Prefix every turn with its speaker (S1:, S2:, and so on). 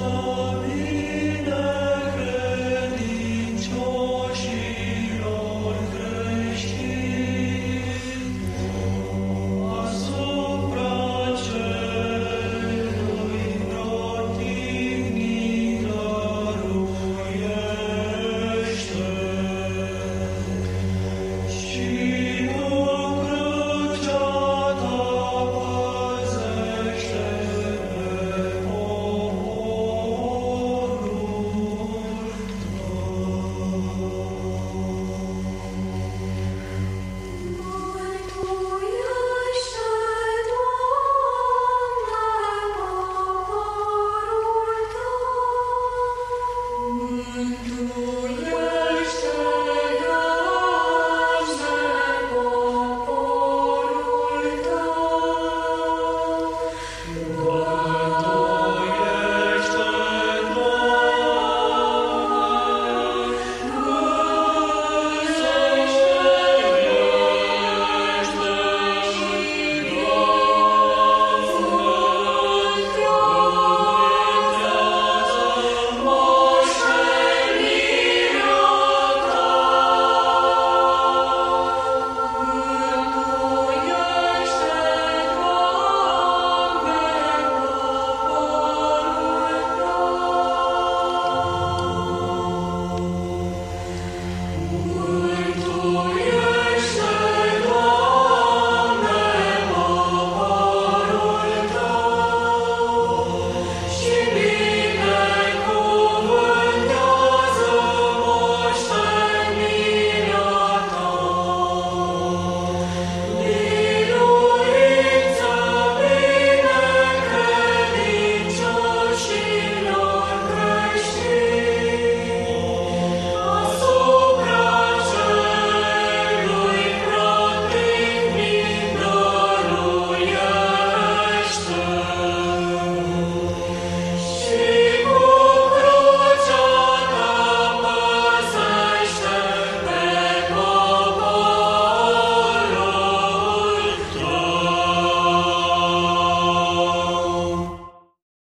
S1: Oh.